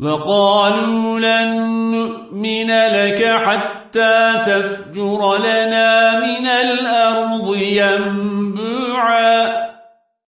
وقالوا لن نؤمن لك حتى تفجر لنا من الأرض ينبوعا